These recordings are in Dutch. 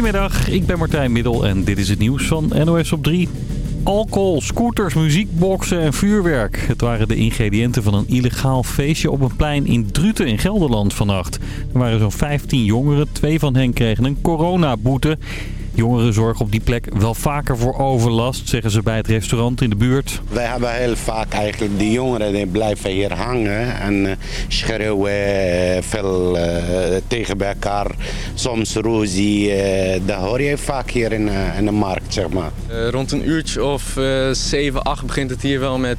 Goedemiddag, ik ben Martijn Middel en dit is het nieuws van NOS op 3. Alcohol, scooters, muziekboxen en vuurwerk. Het waren de ingrediënten van een illegaal feestje op een plein in Druten in Gelderland vannacht. Er waren zo'n 15 jongeren, twee van hen kregen een coronaboete. Jongeren zorgen op die plek wel vaker voor overlast, zeggen ze bij het restaurant in de buurt. Wij hebben heel vaak eigenlijk die jongeren die blijven hier hangen en uh, schreeuwen uh, veel uh, tegen elkaar. Soms ruzie, dat hoor je vaak hier in, in de markt, zeg maar. rond een uurtje of 7, 8 begint het hier wel met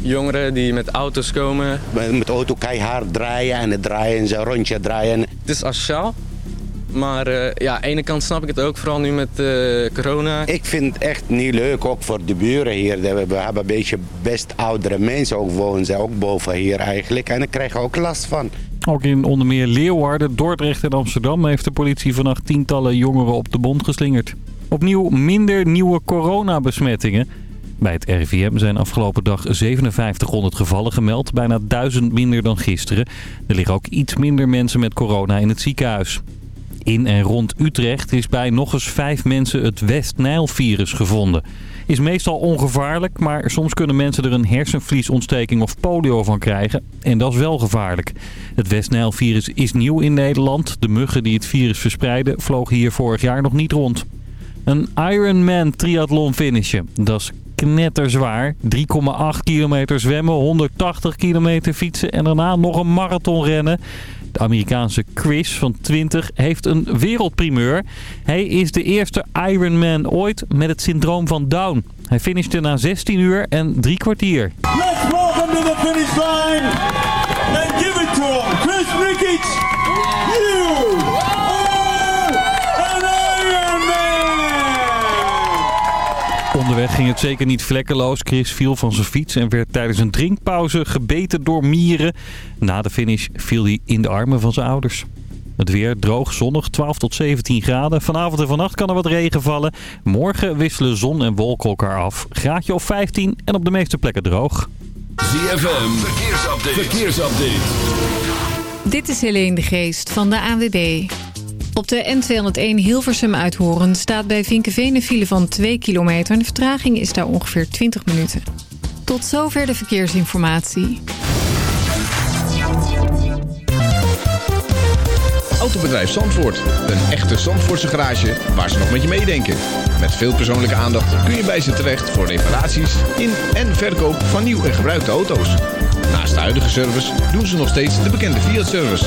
jongeren die met auto's komen. Met de auto keihard draaien en het draaien en zo rondje draaien. Het is asociaal. Maar uh, ja, aan de ene kant snap ik het ook, vooral nu met uh, corona. Ik vind het echt niet leuk, ook voor de buren hier. We hebben een beetje best oudere mensen ook wonen, ze ook boven hier eigenlijk. En daar krijgen we ook last van. Ook in onder meer Leeuwarden, Dordrecht en Amsterdam heeft de politie vannacht tientallen jongeren op de bond geslingerd. Opnieuw minder nieuwe coronabesmettingen. Bij het RIVM zijn afgelopen dag 5700 gevallen gemeld, bijna 1000 minder dan gisteren. Er liggen ook iets minder mensen met corona in het ziekenhuis. In en rond Utrecht is bij nog eens vijf mensen het West-Nijl-virus gevonden. Is meestal ongevaarlijk, maar soms kunnen mensen er een hersenvliesontsteking of polio van krijgen. En dat is wel gevaarlijk. Het West-Nijl-virus is nieuw in Nederland. De muggen die het virus verspreiden vlogen hier vorig jaar nog niet rond. Een Ironman triathlon finishen. Dat is knetterzwaar. 3,8 kilometer zwemmen, 180 kilometer fietsen en daarna nog een marathon rennen. Amerikaanse Chris van 20 heeft een wereldprimeur. Hij is de eerste Ironman ooit met het syndroom van Down. Hij finishte na 16 uur en drie kwartier. Let's welcome to the finish line and give it to him, Chris Rikic. Onderweg ging het zeker niet vlekkeloos. Chris viel van zijn fiets en werd tijdens een drinkpauze gebeten door mieren. Na de finish viel hij in de armen van zijn ouders. Het weer droog, zonnig, 12 tot 17 graden. Vanavond en vannacht kan er wat regen vallen. Morgen wisselen zon en wolken elkaar af. Graadje of 15 en op de meeste plekken droog. ZFM, verkeersupdate. verkeersupdate. Dit is Helene de Geest van de ANWB. Op de N201 Hilversum uithoren staat bij Vinkenveen een file van 2 kilometer. De vertraging is daar ongeveer 20 minuten. Tot zover de verkeersinformatie. Autobedrijf Zandvoort. Een echte Zandvoortse garage waar ze nog met je meedenken. Met veel persoonlijke aandacht kun je bij ze terecht voor reparaties in en verkoop van nieuw en gebruikte auto's. Naast de huidige service doen ze nog steeds de bekende Fiat-service.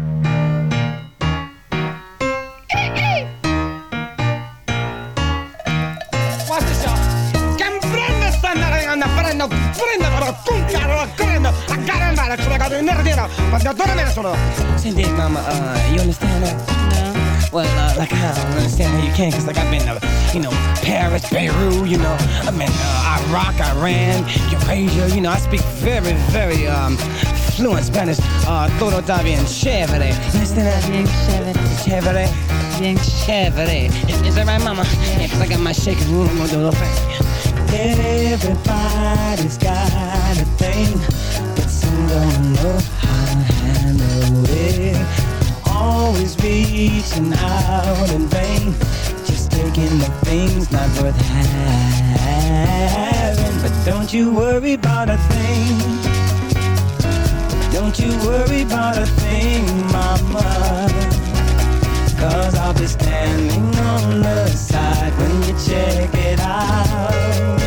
Cindy, mama, uh, you understand that? No. Well, uh, like I don't understand how you can, cause like I've been to, you know, Paris, Beirut, you know, I've been uh, Iraq, Iran, Eurasia, you know, I speak very, very, um, fluent Spanish, uh, todo está bien chévere. You understand that? Bien chévere. Chévere? Bien chévere. Is, is that right, mama? Yeah, cause I got my shaking room, I'm gonna do a little thing. Everybody's got a thing, but some don't know how to handle it. Always reaching out in vain, just taking the things not worth having. But don't you worry about a thing. Don't you worry about a thing, mama. Cause I'll be standing on the side when you check it out.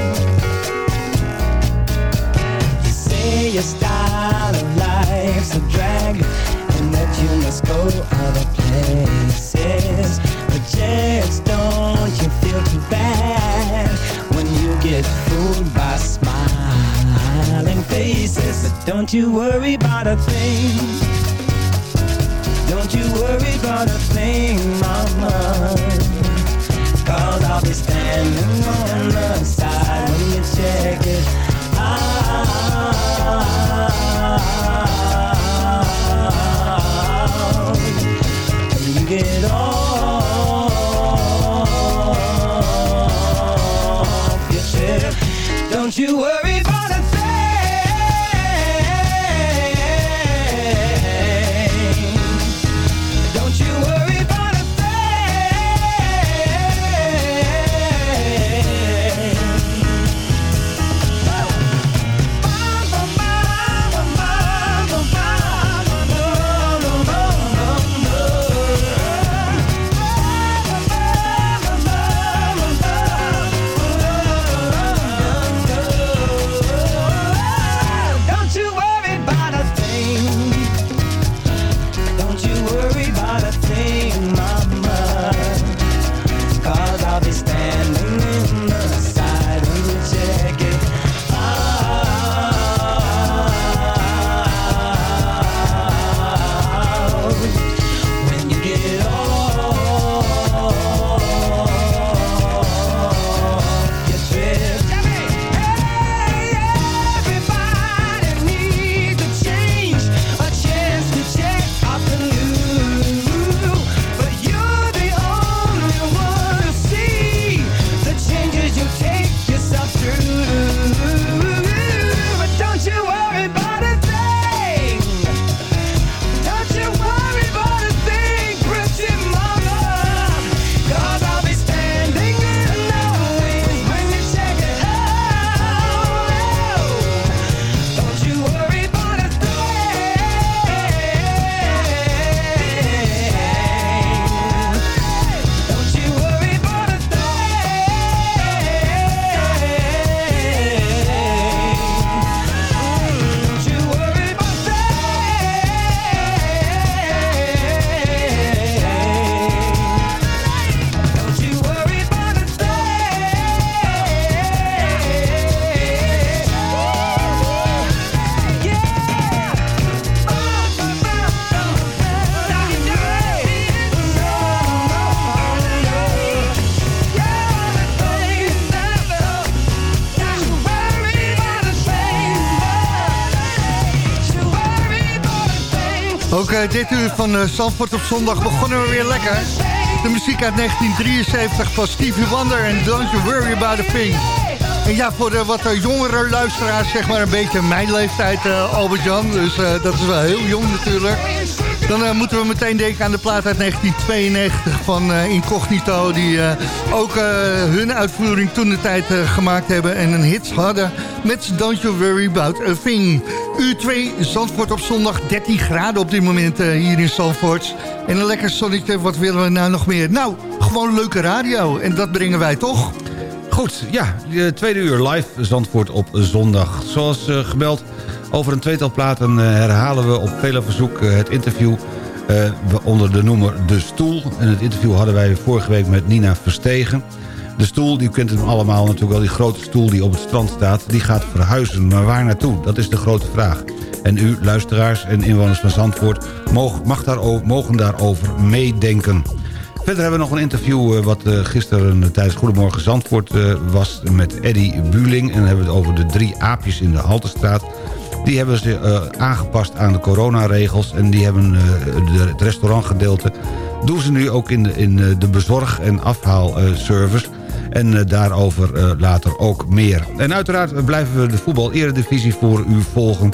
You say your style of life's a drag and that you must go other places. But just don't you feel too bad when you get fooled by smiling faces. But don't you worry about a thing. Don't you worry about a thing, mama. Cause I'll be standing on the side when you check it out. When you get off your trip, don't you worry Ook eh, dit uur van uh, op zondag begonnen we weer lekker. De muziek uit 1973 van Stevie Wonder en Don't You Worry About a Thing. En ja, voor de wat eh, jongere luisteraars, zeg maar een beetje mijn leeftijd, Albert-Jan. Dus dat is wel heel jong natuurlijk. Dan moeten we meteen denken aan de plaat uit 1992 van Incognito... die ook hun uitvoering toen de tijd gemaakt hebben... en een hit hadden met Don't You Worry About a Thing. U2 Zandvoort op zondag, 13 graden op dit moment hier in Zandvoort. En een lekker zonnetje, wat willen we nou nog meer? Nou, gewoon leuke radio en dat brengen wij toch? Goed, ja, de tweede uur live Zandvoort op zondag. Zoals uh, gemeld, over een tweetal platen uh, herhalen we op vele verzoek het interview... onder de noemer De Stoel. En het interview hadden wij vorige week met Nina Verstegen. De stoel, u kent hem allemaal natuurlijk wel, die grote stoel die op het strand staat... die gaat verhuizen, maar waar naartoe? Dat is de grote vraag. En u, luisteraars en inwoners van Zandvoort... Mag, daarover, mogen daarover meedenken. Verder hebben we nog een interview wat uh, gisteren tijdens Goedemorgen Zandvoort uh, was... met Eddy Buling. En dan hebben we het over de drie aapjes in de Haltestraat. Die hebben ze aangepast aan de coronaregels. En die hebben het restaurantgedeelte... doen ze nu ook in de, in de bezorg- en afhaalservice... En uh, daarover uh, later ook meer. En uiteraard blijven we de voetbal-eredivisie voor u volgen.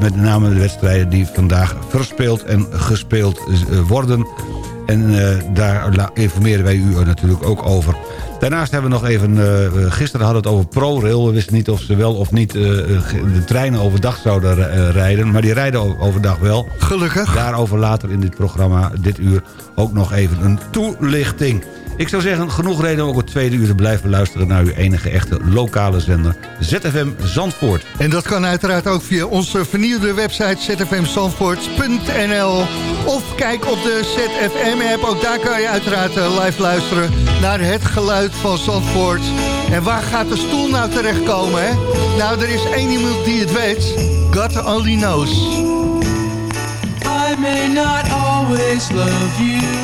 Met name de wedstrijden die vandaag verspeeld en gespeeld worden. En daar informeren wij u natuurlijk ook over. Daarnaast hebben we nog even... gisteren hadden we het over ProRail. We wisten niet of ze wel of niet de treinen overdag zouden rijden. Maar die rijden overdag wel. Gelukkig. Daarover later in dit programma, dit uur, ook nog even een toelichting. Ik zou zeggen, genoeg reden om ook het tweede uur te blijven luisteren... naar uw enige echte lokale zender, ZFM Zandvoort. En dat kan uiteraard ook via onze vernieuwde website zfmzandvoort.nl. Of kijk op de ZFM-app, ook daar kan je uiteraard live luisteren... naar het geluid van Zandvoort. En waar gaat de stoel nou terechtkomen, hè? Nou, er is één iemand die het weet. God only knows. I may not always love you...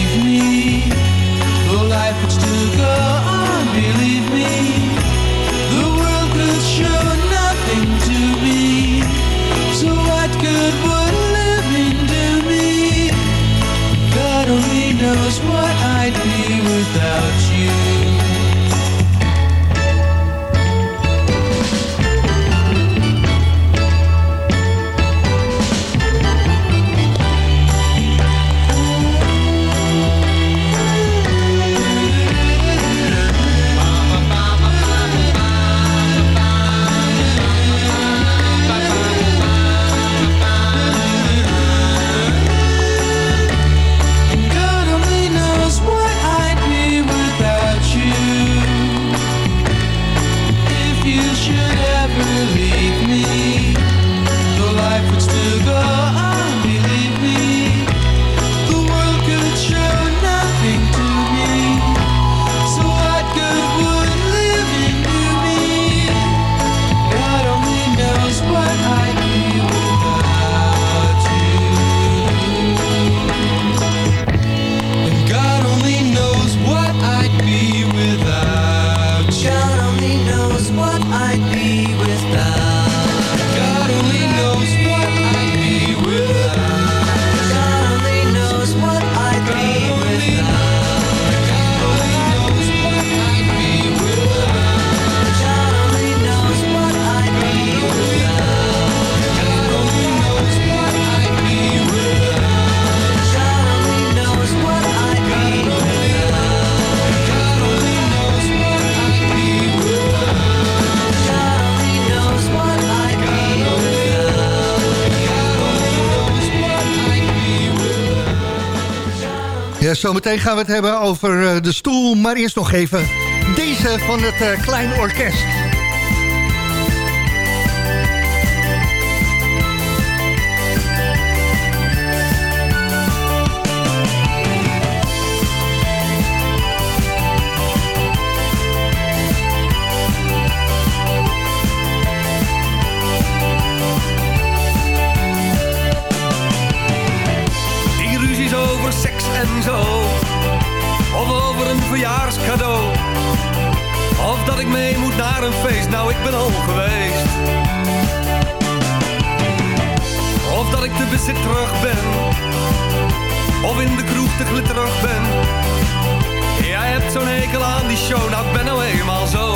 without you zometeen gaan we het hebben over eh, de stoel. Maar eerst nog even deze van het eh, Klein Orkest. Of dat ik mee moet naar een feest, nou ik ben al geweest. Of dat ik te bezit terug ben. Of in de kroeg te glitterig ben. Jij hebt zo'n hekel aan die show, nou ik ben nou eenmaal zo.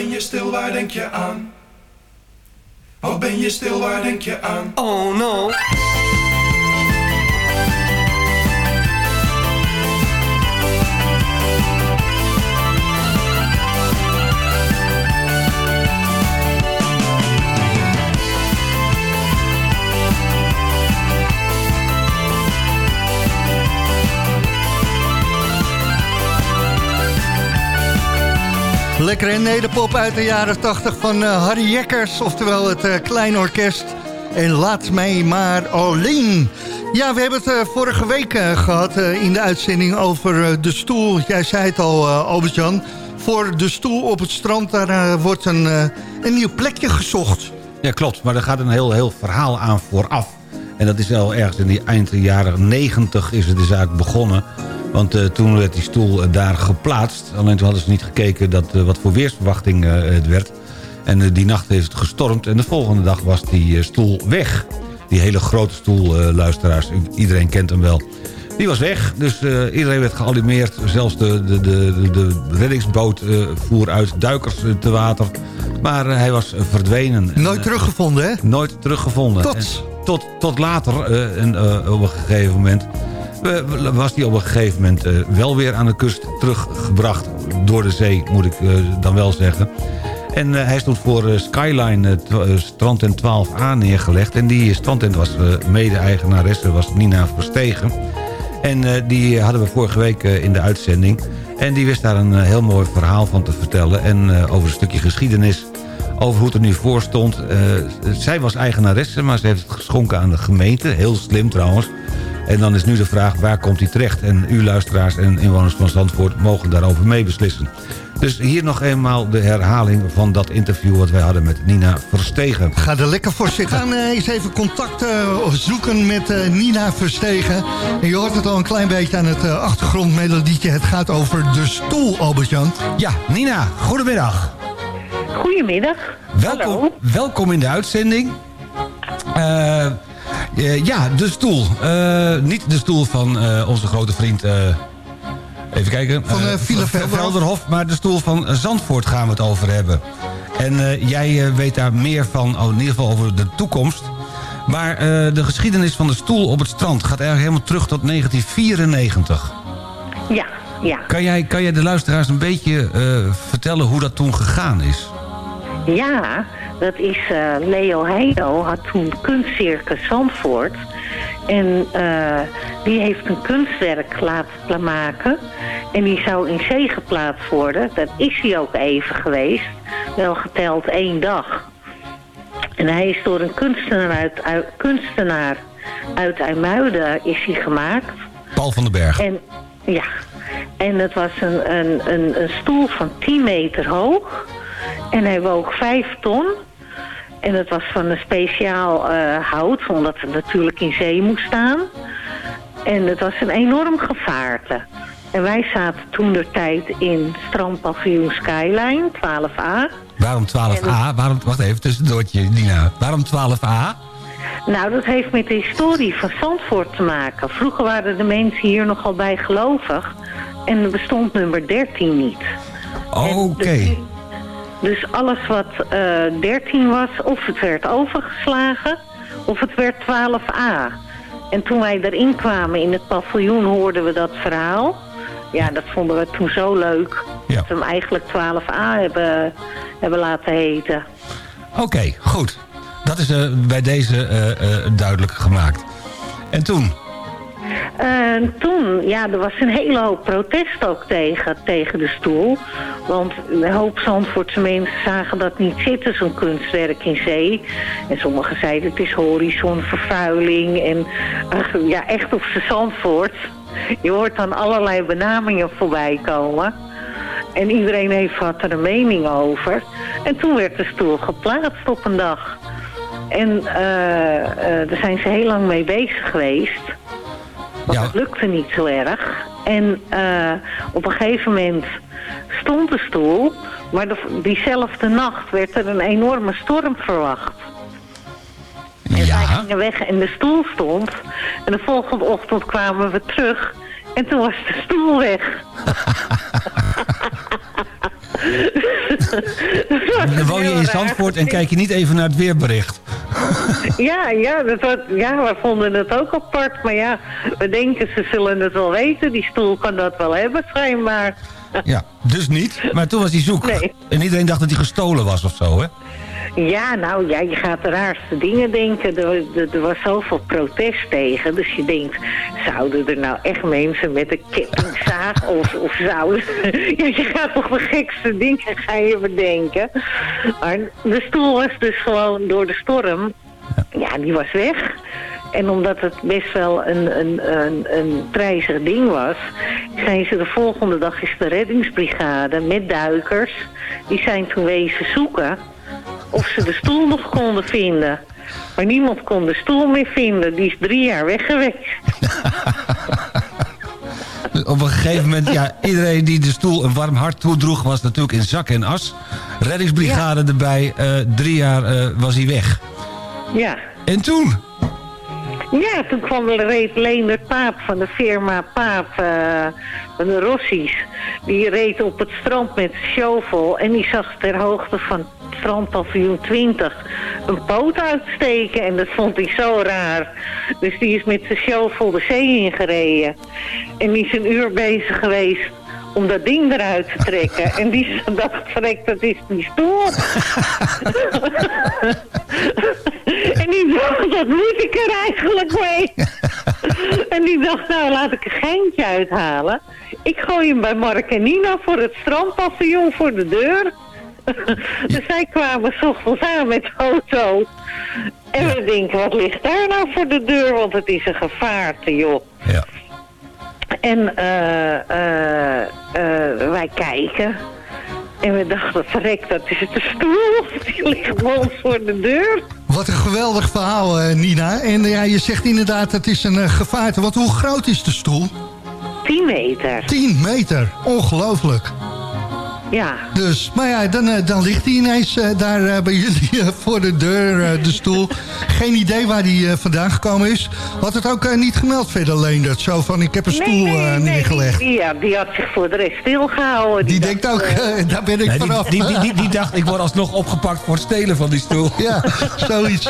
ben je stil, waar denk je aan? Oh, ben je stil, waar denk je aan? Oh no! En nederpop uit de jaren 80 van eh, Harry Jekkers, oftewel het uh, Klein Orkest. En laat mij maar alleen. Ja, we hebben het uh, vorige week gehad in de uitzending over de stoel. Jij zei het al, Albert-Jan. Voor de stoel op het strand, daar wordt een, een nieuw plekje gezocht. Ja, klopt. Maar er gaat een heel, heel verhaal aan vooraf. En dat is al ergens in die eind jaren 90 is de zaak begonnen. Want uh, toen werd die stoel uh, daar geplaatst. Alleen toen hadden ze niet gekeken dat, uh, wat voor weersverwachting het werd. En die nacht heeft het gestormd. En de volgende dag was die stoel weg. Die hele grote stoel, luisteraars. Iedereen kent hem wel. Die was weg, dus iedereen werd geanimeerd. Zelfs de, de, de, de reddingsboot voer uit duikers te water. Maar hij was verdwenen. Nooit teruggevonden, hè? Nooit teruggevonden. Tot? En tot, tot later, op een gegeven moment was hij op een gegeven moment uh, wel weer aan de kust teruggebracht. Door de zee, moet ik uh, dan wel zeggen. En hij stond voor Skyline strandtent 12A neergelegd. En die strandtent was mede-eigenaresse, was Nina Verstegen. En die hadden we vorige week in de uitzending. En die wist daar een heel mooi verhaal van te vertellen. En over een stukje geschiedenis over hoe het er nu voor stond. zij was eigenaresse, maar ze heeft het geschonken aan de gemeente. Heel slim trouwens. En dan is nu de vraag, waar komt hij terecht? En u luisteraars en inwoners van Zandvoort mogen daarover meebeslissen. Dus hier nog eenmaal de herhaling van dat interview... wat wij hadden met Nina Verstegen. Ga er lekker voor zitten. We gaan uh, eens even contact uh, zoeken met uh, Nina Verstegen. En je hoort het al een klein beetje aan het achtergrondmelodietje. Het gaat over de stoel, Albert-Jan. Ja, Nina, goedemiddag. Goedemiddag. Welkom, welkom in de uitzending. Uh, ja, de stoel. Uh, niet de stoel van uh, onze grote vriend... even kijken. Van uh, Velderhof. Maar de stoel van Zandvoort gaan we het over hebben. En jij weet daar meer van, oh, in ieder geval over de toekomst. Maar de geschiedenis van de stoel op het strand... gaat eigenlijk helemaal terug tot 1994. Ja, ja. Kan jij, kan jij de luisteraars een beetje vertellen hoe dat toen gegaan is? Ja, dat is uh, Leo Heido had toen kunstcircus Zandvoort. En uh, die heeft een kunstwerk laten maken. En die zou in zee geplaatst worden. Dat is hij ook even geweest. Wel geteld één dag. En hij is door een kunstenaar uit, uit kunstenaar uit IJmuiden is hij gemaakt. Paul van den Berg. En, ja. En het was een, een, een, een stoel van 10 meter hoog. En hij woog 5 ton. En het was van een speciaal uh, hout, omdat het natuurlijk in zee moest staan. En het was een enorm gevaarte. En wij zaten toen de tijd in strandpaviljoen Skyline, 12A. Waarom 12A? Waarom, wacht even, tussendoortje, Nina. Waarom 12A? Nou, dat heeft met de historie van Zandvoort te maken. Vroeger waren de mensen hier nogal bijgelovig. En er bestond nummer 13 niet. Oké. Okay. Dus alles wat uh, eh, 13 was, of het werd overgeslagen, of het werd 12a. En toen wij erin kwamen in het paviljoen hoorden we dat verhaal. Ja, dat vonden we toen zo leuk. Ja. Dat we hem eigenlijk 12a hebben, hebben laten heten. Oké, goed. Dat is uh, bij deze uh, duidelijk gemaakt. En toen? Uh, toen, ja, er was een hele hoop protest ook tegen, tegen de stoel. Want een hoop Zandvoortse mensen zagen dat niet zitten, zo'n kunstwerk in zee. En sommigen zeiden het is horizonvervuiling en ja, echt op z'n Zandvoort. Je hoort dan allerlei benamingen voorbij komen. En iedereen heeft wat er een mening over. En toen werd de stoel geplaatst op een dag. En uh, daar zijn ze heel lang mee bezig geweest. Want ja. het lukte niet zo erg. En uh, op een gegeven moment stond de stoel. Maar de, diezelfde nacht werd er een enorme storm verwacht. En ja. wij gingen weg en de stoel stond. En de volgende ochtend kwamen we terug. En toen was de stoel weg. Dan woon je in Zandvoort en kijk je niet even naar het weerbericht. ja, ja, dat was, ja, we vonden het ook apart. Maar ja, we denken ze zullen het wel weten. Die stoel kan dat wel hebben, schijnbaar. ja, dus niet. Maar toen was hij zoek. Nee. En iedereen dacht dat hij gestolen was of zo, hè? Ja, nou ja, je gaat de raarste dingen denken. Er, er, er was zoveel protest tegen. Dus je denkt, zouden er nou echt mensen met een kettingzaag of, of zouden... ja, je gaat toch de gekste dingen ga je bedenken. Maar de stoel was dus gewoon door de storm... Ja, die was weg. En omdat het best wel een, een, een, een prijzig ding was... zijn ze de volgende dag is de reddingsbrigade met duikers... die zijn toen wezen zoeken of ze de stoel nog konden vinden. Maar niemand kon de stoel meer vinden. Die is drie jaar weg geweest. Op een gegeven moment, ja, iedereen die de stoel een warm hart toedroeg... was natuurlijk in zak en as. Reddingsbrigade erbij, eh, drie jaar eh, was hij weg. Ja. En toen? Ja, toen kwam er reed Leendert Paap van de firma Paap eh, van de Rossies. Die reed op het strand met shovel en die zag ter hoogte van strandpaviljoen 20 een poot uitsteken. En dat vond hij zo raar. Dus die is met zijn shovel de zee ingereden. En die is een uur bezig geweest om dat ding eruit te trekken. En die dacht, verrek, dat is die stoel. en die dacht, dat moet ik er eigenlijk mee. en die dacht, nou laat ik een geintje uithalen. Ik gooi hem bij Mark en Nina voor het strandpaviljoen voor de deur. dus zij kwamen s ochtends aan met de auto. En we denken, wat ligt daar nou voor de deur? Want het is een gevaarte, joh. Ja. En eh, eh, eh, wij kijken. En we dachten, verrek, dat is de stoel. Die ligt gewoon voor de deur. Wat een geweldig verhaal, Nina. En ja, je zegt inderdaad, het is een gevaarte. Want hoe groot is de stoel? 10 meter. 10 meter. Ongelooflijk. Ja. Dus, maar ja, dan, eh, dan ligt hij ineens eh, daar eh, bij jullie voor de deur, de stoel. Geen idee waar die eh, vandaan gekomen is. Had het ook niet gemeld verder, Leendert? Zo van, ik heb een stoel eh, neergelegd. Die, ja, die had zich voor de rest stilgehouden. Die denkt ook, daar ben ik Nee, die, vanaf. die, die, die, die dacht, ik word alsnog opgepakt voor het stelen van die stoel. Ja, zoiets.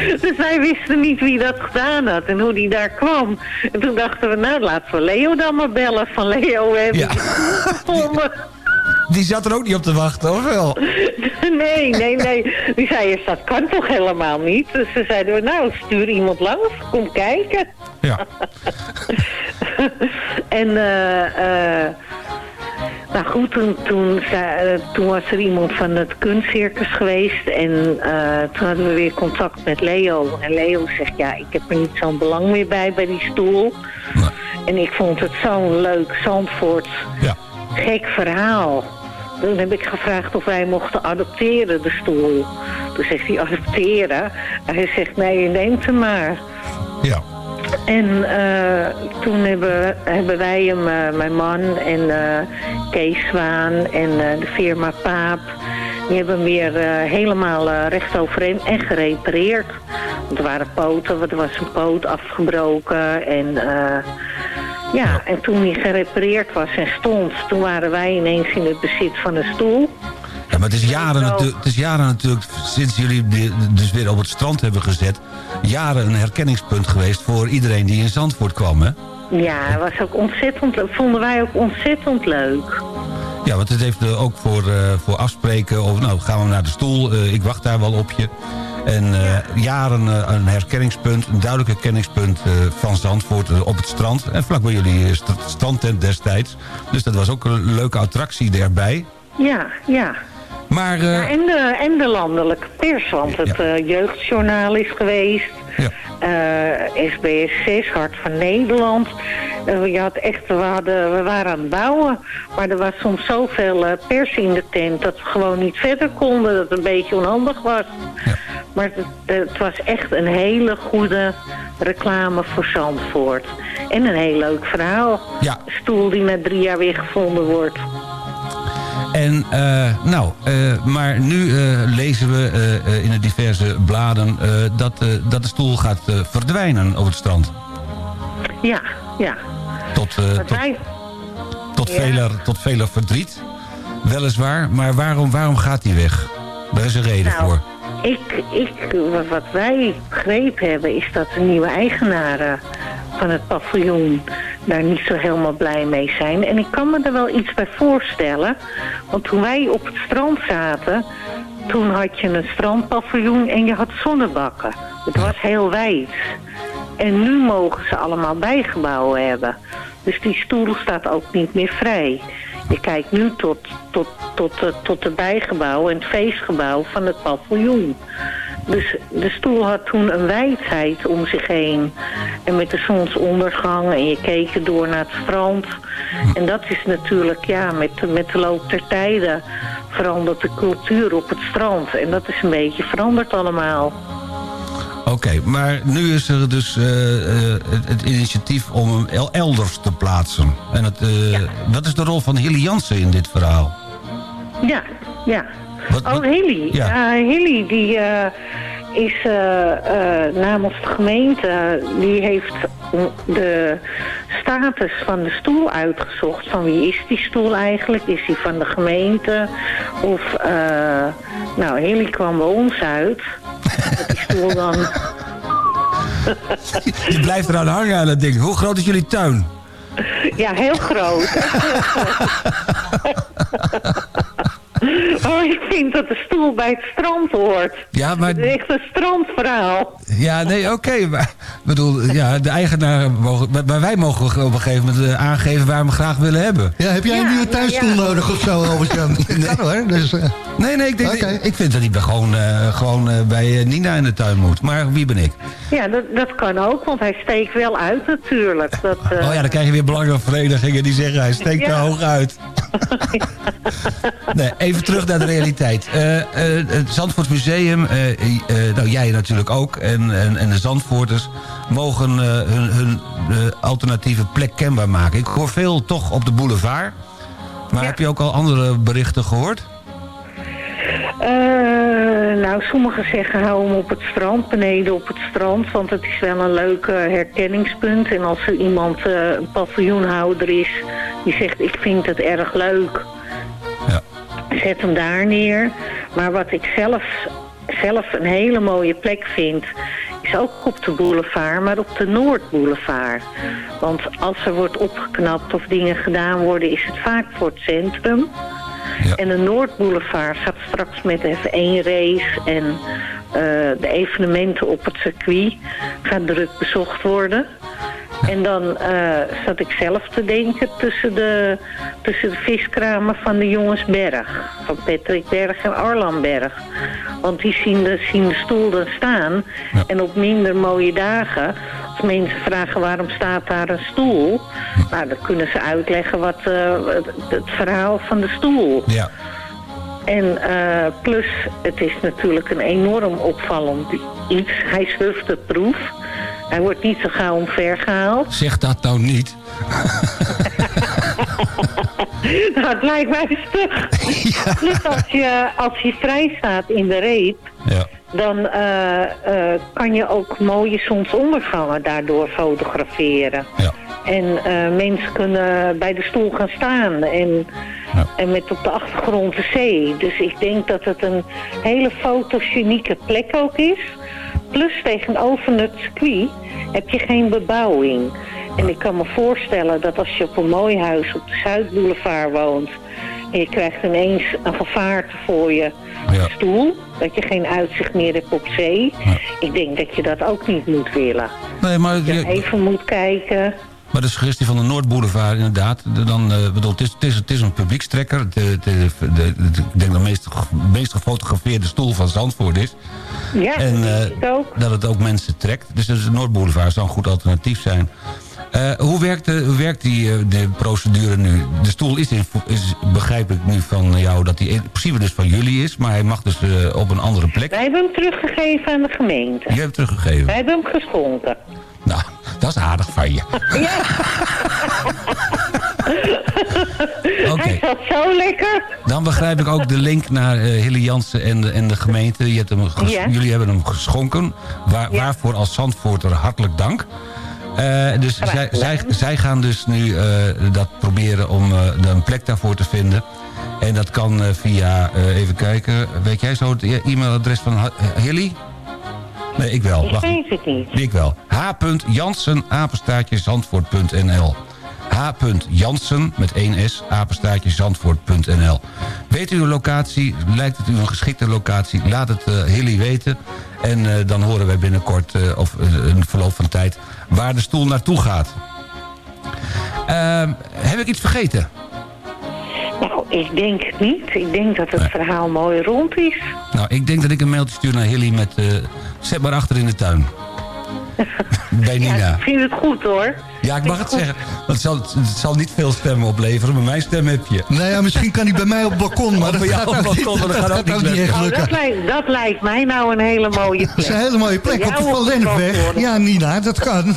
Dus wij wisten niet wie dat gedaan had en hoe die daar kwam. En toen dachten we, nou laten we Leo dan maar bellen. Van Leo, hebben Ja. die stoel gevonden. Die zat er ook niet op te wachten, of wel? Nee, nee, nee. Die zei eerst, dat kan toch helemaal niet? Dus ze zeiden we, nou, stuur iemand langs, kom kijken. Ja. en eh, eh, nou goed, toen, toen, eh, toen was er iemand van het kunstcircus geweest. En eh, toen hadden we weer contact met Leo. En Leo zegt, ja, ik heb er niet zo'n belang meer bij, bij die stoel. En ik vond het zo'n leuk Zandvoort Ja. gek verhaal. Toen heb ik gevraagd of wij mochten adopteren, de stoel. Toen zegt hij, adopteren? En hij zegt, nee, je neemt hem maar. Ja. En eh, toen hebben, hebben wij hem, eh, mijn man en eh, Kees Zwaan en de firma Paap... die hebben hem weer helemaal eh, recht overeen en gerepareerd. Want er waren poten, want er was een poot afgebroken en... ja, en toen hij gerepareerd was en stond, toen waren wij ineens in het bezit van een stoel. Ja, maar het is, jaren het is jaren natuurlijk, sinds jullie dus weer op het strand hebben gezet... jaren een herkenningspunt geweest voor iedereen die in Zandvoort kwam, hè? Ja, was ook ontzettend, vonden wij ook ontzettend leuk. Ja, want het heeft eh, ook voor, eh, voor afspreken... of nou, gaan we naar de stoel, eh, ik wacht daar wel op je. En jaren een herkenningspunt, een duidelijk herkenningspunt van Zandvoort op het strand. En vlak bij jullie st- strandtent destijds. Dus dat was ook een leuke attractie erbij. Ja, ja. Maar eh, Ja, en, de, en de landelijke pers, want het eh, jeugdjournaal is geweest. Eh, SBS 6, Hart van Nederland. Eh, je had echt, we, hadden, we waren aan het bouwen, maar er was soms zoveel eh, pers in de tent dat we gewoon niet verder konden, dat het een beetje onhandig was. Maar het, het was echt een hele goede reclame voor Zandvoort. En een heel leuk verhaal. Ja. Stoel die na drie jaar weer gevonden wordt. En eh, nou, eh, maar nu eh, lezen we in de diverse bladen dat, dat de stoel gaat verdwijnen op het strand. Ja, ja. Tot, tot, wij, tot, Ja. veler, tot veler verdriet, weliswaar. Maar waarom, waarom gaat die weg? Daar is een reden Nou, voor. Ik, ik, wat wij begrepen hebben is dat de nieuwe eigenaren van het paviljoen daar niet zo helemaal blij mee zijn. En ik kan me er wel iets bij voorstellen. Want toen wij op het strand zaten, toen had je een strandpaviljoen en je had zonnebakken. Het was heel wijd. En nu mogen ze allemaal bijgebouwen hebben. Dus die stoel staat ook niet meer vrij. Je kijkt nu tot, tot, tot, tot, de bijgebouw en het feestgebouw van het paviljoen. Dus de stoel had toen een wijdheid om zich heen. En met de zonsondergang en je keek door naar het strand. En dat is natuurlijk, ja, met, met de loop der tijden verandert de cultuur op het strand. En dat is een beetje veranderd allemaal. Oké, maar nu is er dus eh, eh, het, het initiatief om hem el- elders te plaatsen. En het, eh, wat is de rol van Hilly Jansen in dit verhaal? Ja, ja. Wat- oh, Hilly. Ja. Hilly, die is namens de gemeente, die heeft de status van de stoel uitgezocht. Van wie is die stoel eigenlijk? Is die van de gemeente? Of, nou, Hilly kwam bij ons uit. Je blijft eraan hangen aan dat ding. Hoe groot is jullie tuin? Ja, heel groot. oh, ik vind dat de stoel bij het strand hoort. Ja, maar... Het is echt een strandverhaal. Ja, nee, oké. maar ik bedoel, ja, de eigenaar mogen... Maar maar wij mogen op een gegeven moment eh, aangeven waar we hem graag willen hebben. Ja, heb jij een nieuwe thuisstoel nodig of zo? Dat kan hoor. Dus, eh, Nee, nee, ik, denk, Oké. ik, ik vind dat hij bij gewoon, eh, gewoon eh, bij eh, Nina in de tuin moet. Maar wie ben ik? Ja, dat, dat kan ook, want hij steekt wel uit natuurlijk. Dat, eh, Oh ja, dan krijg je weer belangenverenigingen die zeggen hij steekt te Ja. hoog uit. nee, even terug naar de realiteit. Eh, het Zandvoorts Museum, eh, nou jij natuurlijk ook, en, en, en de Zandvoorters mogen hun, hun alternatieve plek kenbaar maken. Ik hoor veel toch op de boulevard. Maar heb je ook al andere berichten gehoord? Eh, nou, sommigen zeggen hou hem op het strand, beneden op het strand. Want het is wel een leuk eh, herkenningspunt. En als er iemand, eh, een paviljoenhouder is, die zegt ik vind het erg leuk. Ja. Zet hem daar neer. Maar wat ik zelf, zelf een hele mooie plek vind, is ook op de boulevard, maar op de Noordboulevard. Want als er wordt opgeknapt of dingen gedaan worden, is het vaak voor het centrum. En de Noordboulevard gaat straks met de F1-race en de evenementen op het circuit gaat druk bezocht worden. En dan eh, zat ik zelf te denken tussen de, tussen de viskramen van de Jongensberg. Van Patrick Berg en Arlan Berg. Want die zien de, zien de stoel dan staan. En op minder mooie dagen, als mensen vragen waarom staat daar een stoel... Nou, dan kunnen ze uitleggen wat eh, het, het verhaal van de stoel. Ja. En eh, plus, het is natuurlijk een enorm opvallend iets. Hij surft de proef. Hij wordt niet zo gauw omvergehaald. Zeg dat nou niet. nou, het lijkt mij stug. Plus als je, als je vrij staat in de reep... Ja. Dan eh, eh, kan je ook mooie zonsondergangen daardoor fotograferen. Ja. En eh, mensen kunnen bij de stoel gaan staan en, en met op de achtergrond de zee. Dus ik denk dat het een hele fotogenieke plek ook is. Plus tegenover het circuit heb je geen bebouwing. En ik kan me voorstellen dat als je op een mooi huis op de Zuidboulevard woont... en je krijgt ineens een gevaarte voor je stoel... dat je geen uitzicht meer hebt op zee... ik denk dat je dat ook niet moet willen. Nee, maar... Je je- even moet kijken... Maar de suggestie van de Noordboulevard inderdaad. de- Dan, eh, bedoel, het, is, het, is, het is een publiekstrekker. De, de, de, de- ik denk de meest, meest gefotografeerde stoel van Zandvoort is. Ja, en dat eh, denk ik ook. dat het ook mensen trekt. Dus de Noordboulevard zou een goed alternatief zijn. Eh, hoe, werkt hoe werkt die eh, de procedure nu? De stoel is, in, is, begrijp ik nu van jou, dat die in principe dus van jullie is. Maar hij mag dus eh, op een andere plek. Wij hebben hem teruggegeven aan de gemeente. Je hebt hem teruggegeven. Wij hebben hem geschonken. Nou, dat is aardig van je. Oké. Hij zat zo lekker. Dan begrijp ik ook de link naar eh Hille Jansen en de, en de gemeente. Je hebt hem Ja. Jullie hebben hem geschonken. Waar, Waarvoor als Zandvoorter hartelijk dank. Eh, dus zij, zij, zij gaan dus nu eh, dat proberen om eh, een plek daarvoor te vinden. En dat kan via, even kijken, weet jij zo het e- e-mailadres van Hilly? Nee, ik wel. Ik Wacht. weet het niet. Ik wel. h.jansen, apenstaartje, zandvoort.nl. h. h.jansen met 1 s, apenstaartje zandvoort.nl. Weet u een locatie, lijkt het u een geschikte locatie, laat het uh, Hilly weten. En uh, dan horen wij binnenkort, uh, of een verloop van tijd, waar de stoel naartoe gaat. Ehm, heb ik iets vergeten? Nou, ik denk het niet. Ik denk dat het verhaal mooi rond is. Nou, ik denk dat ik een mailtje stuur naar Hilly met... zet maar achter in de tuin. Bij Nina. Ja, ik vind het goed hoor. Ja, ik mag het zeggen. Het zal, het zal niet veel stemmen opleveren, maar mijn stem heb je. Nou ja, misschien kan hij bij mij op het balkon, maar dat gaat ook niet, dat gaat ook niet, echt oh, dat, lijkt, dat lijkt mij nou een hele mooie plek. Dat is een hele mooie plek, op de Van Lennepweg. Ja, Nina, dat kan.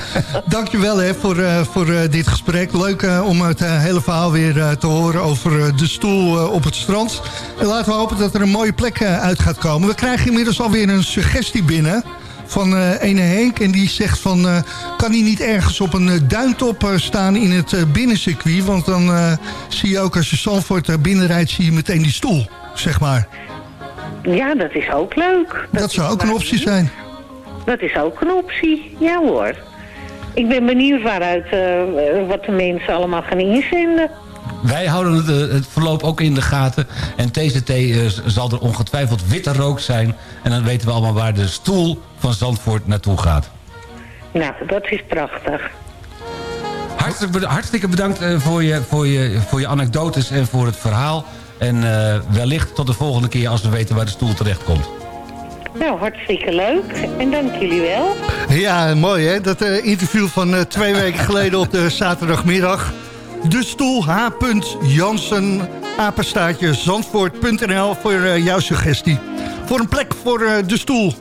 Dankjewel hè, voor, uh, voor uh, dit gesprek. Leuk uh, om het hele verhaal weer te horen over de stoel op het strand. En laten we hopen dat er een mooie plek uit gaat komen. We krijgen inmiddels alweer een suggestie binnen van uh, ene Henk. En die zegt van, uh, kan hij niet ergens op een uh, duintop staan in het binnencircuit? Want dan zie je ook als je Zandvoort binnenrijdt, zie je meteen die stoel, zeg maar. Ja, dat is ook leuk. Dat, dat zou ook een optie zijn. Dat is ook een optie, ja hoor. Ik ben benieuwd waaruit, wat de mensen allemaal gaan inzenden. Wij houden het, het, verloop ook in de gaten. En TCT uh, zal er ongetwijfeld witte rook zijn. En dan weten we allemaal waar de stoel van Zandvoort naartoe gaat. Nou, dat is prachtig. Hartstikke, hartstikke bedankt uh, voor, je, voor, je, voor je anekdotes en voor het verhaal. En uh, wellicht tot de volgende keer als we weten waar de stoel terecht komt. Nou, hartstikke leuk. En dank jullie wel. Ja, mooi hè. Dat uh, interview van twee weken geleden op de zaterdagmiddag. De stoel H. Jansen, apenstaartje zandvoort.nl voor uh, jouw suggestie. Voor een plek voor uh, de stoel.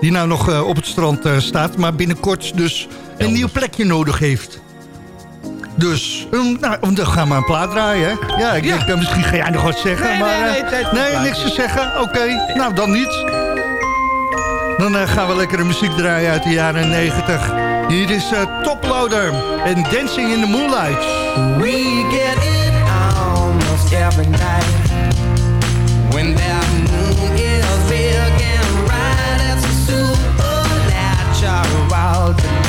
Die nou nog uh, op het strand staat, maar binnenkort dus een nieuw plekje nodig heeft. Dus, um, nou, dan gaan we een plaat draaien, hè? Ja, ik ja. denk, misschien ga jij nog wat zeggen, nee, maar... Nee, nee, nee niks te zeggen? Oké, okay. nou, dan niet. Dan gaan we lekkere muziek draaien uit de jaren 90. Hier is uh, Toploader en Dancing in the Moonlight. We get it almost every night. When that moon is big and bright, it's a supernatural delight.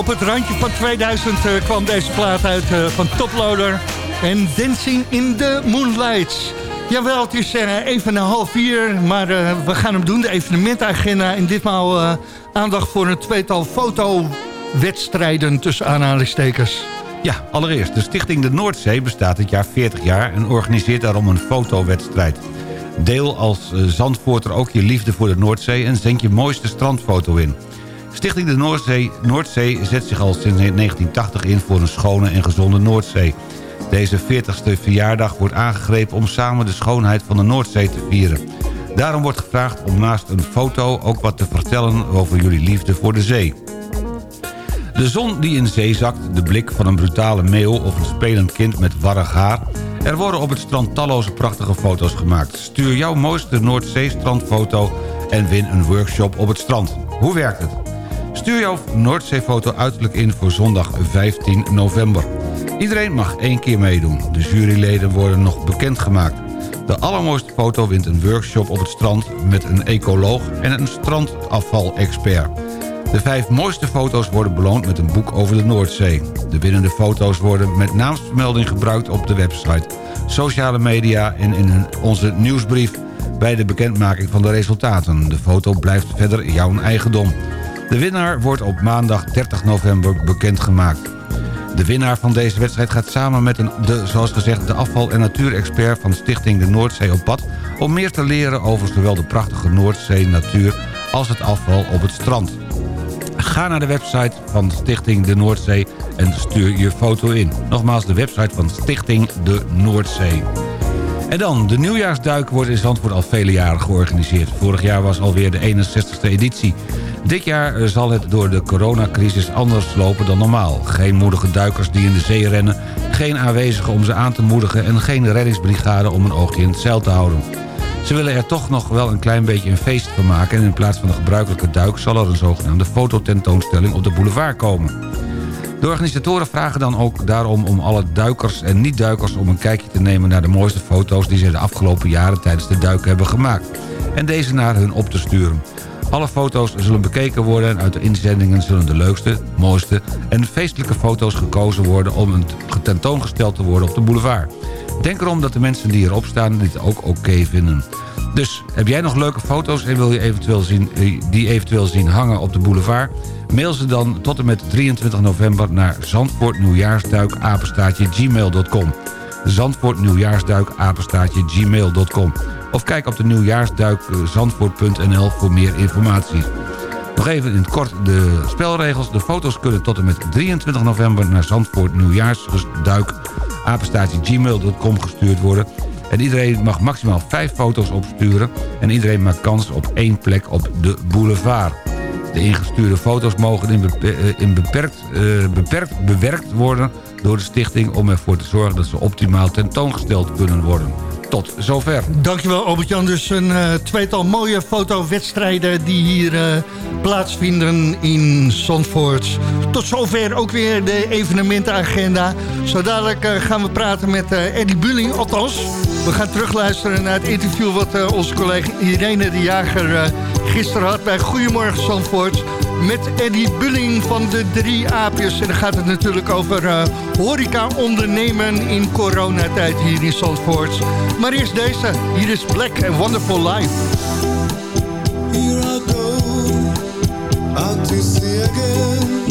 Op het randje van 2000 eh, kwam deze plaat uit eh, van Toploader en Dancing in the Moonlights. Jawel, het is eh, even een half vier, maar eh, we gaan hem doen, de evenementagenda. En ditmaal eh, aandacht voor een tweetal fotowedstrijden tussen aanhalingstekens. Ja, allereerst. De Stichting de Noordzee bestaat dit jaar 40 jaar... en organiseert daarom een fotowedstrijd. Deel als eh, Zandvoorter ook je liefde voor de Noordzee... en zend je mooiste strandfoto in. Stichting de Noordzee, Noordzee zet zich al sinds 1980 in... voor een schone en gezonde Noordzee. Deze 40ste verjaardag wordt aangegrepen om samen de schoonheid van de Noordzee te vieren. Daarom wordt gevraagd om naast een foto ook wat te vertellen over jullie liefde voor de zee. De zon die in zee zakt, de blik van een brutale meeuw of een spelend kind met warrig haar... Er worden op het strand talloze prachtige foto's gemaakt. Stuur jouw mooiste Noordzee-strandfoto en win een workshop op het strand. Hoe werkt het? Stuur jouw Noordzeefoto uiterlijk in voor zondag 15 november. Iedereen mag één keer meedoen. De juryleden worden nog bekendgemaakt. De allermooiste foto wint een workshop op het strand... met een ecoloog en een strandafvalexpert. De vijf mooiste foto's worden beloond met een boek over de Noordzee. De winnende foto's worden met naamsvermelding gebruikt op de website... sociale media en in onze nieuwsbrief... bij de bekendmaking van de resultaten. De foto blijft verder jouw eigendom. De winnaar wordt op maandag 30 november bekendgemaakt. De winnaar van deze wedstrijd gaat samen met een, de, zoals gezegd, de afval- en natuurexpert van Stichting de Noordzee op pad... om meer te leren over zowel de prachtige Noordzee natuur als het afval op het strand. Ga naar de website van Stichting de Noordzee en stuur je foto in. Nogmaals, de website van Stichting de Noordzee. En dan, de nieuwjaarsduik wordt in Zandvoort al vele jaren georganiseerd. Vorig jaar was alweer de 61ste editie. Dit jaar eh, zal het door de coronacrisis anders lopen dan normaal. Geen moedige duikers die in de zee rennen, geen aanwezigen om ze aan te moedigen... en geen reddingsbrigade om een oogje in het zeil te houden. Ze willen er toch nog wel een klein beetje een feest van maken... en in plaats van de gebruikelijke duik zal er een zogenaamde fototentoonstelling op de boulevard komen. De organisatoren vragen dan ook daarom om alle duikers en niet-duikers... om een kijkje te nemen naar de mooiste foto's... die ze de afgelopen jaren tijdens de duik hebben gemaakt. En deze naar hun op te sturen. Alle foto's zullen bekeken worden en uit de inzendingen zullen de leukste, mooiste... en feestelijke foto's gekozen worden om tentoongesteld te worden op de boulevard. Denk erom dat de mensen die erop staan dit ook oké vinden. Dus heb jij nog leuke foto's en wil je eventueel zien, eh, die eventueel zien hangen op de boulevard? Mail ze dan tot en met 23 november naar Zandvoort Nieuwjaarsduik apenstaatje gmail.com. Zandvoort Nieuwjaarsduik apenstaatje gmail.com. Of kijk op de nieuwjaarsduik eh, voor meer informatie. Nog even in het kort de spelregels. De foto's kunnen tot en met 23 november naar Zandvoort gestuurd worden. En iedereen mag maximaal 5 foto's opsturen. En iedereen maakt kans op één plek op de boulevard. De ingestuurde foto's mogen in, eh, beperkt, eh, beperkt bewerkt worden door de stichting... om ervoor te zorgen dat ze optimaal tentoongesteld kunnen worden. Tot zover. Dankjewel Albert-Jan. Dus een eh, tweetal mooie fotowedstrijden die hier eh, plaatsvinden in Zandvoort. Tot zover ook weer de evenementenagenda. Zo dadelijk eh, gaan we praten met Eddie Bulling. Althans, we gaan terugluisteren naar het interview... wat onze collega Irene de Jager gisteren had bij Goedemorgen Zandvoort... met Eddie Bulling van de Drie Aapjes. En dan gaat het natuurlijk over eh, horeca ondernemen in coronatijd hier in Zandvoort. Maar eerst deze. Hier is Black and Wonderful Life. Here I go again.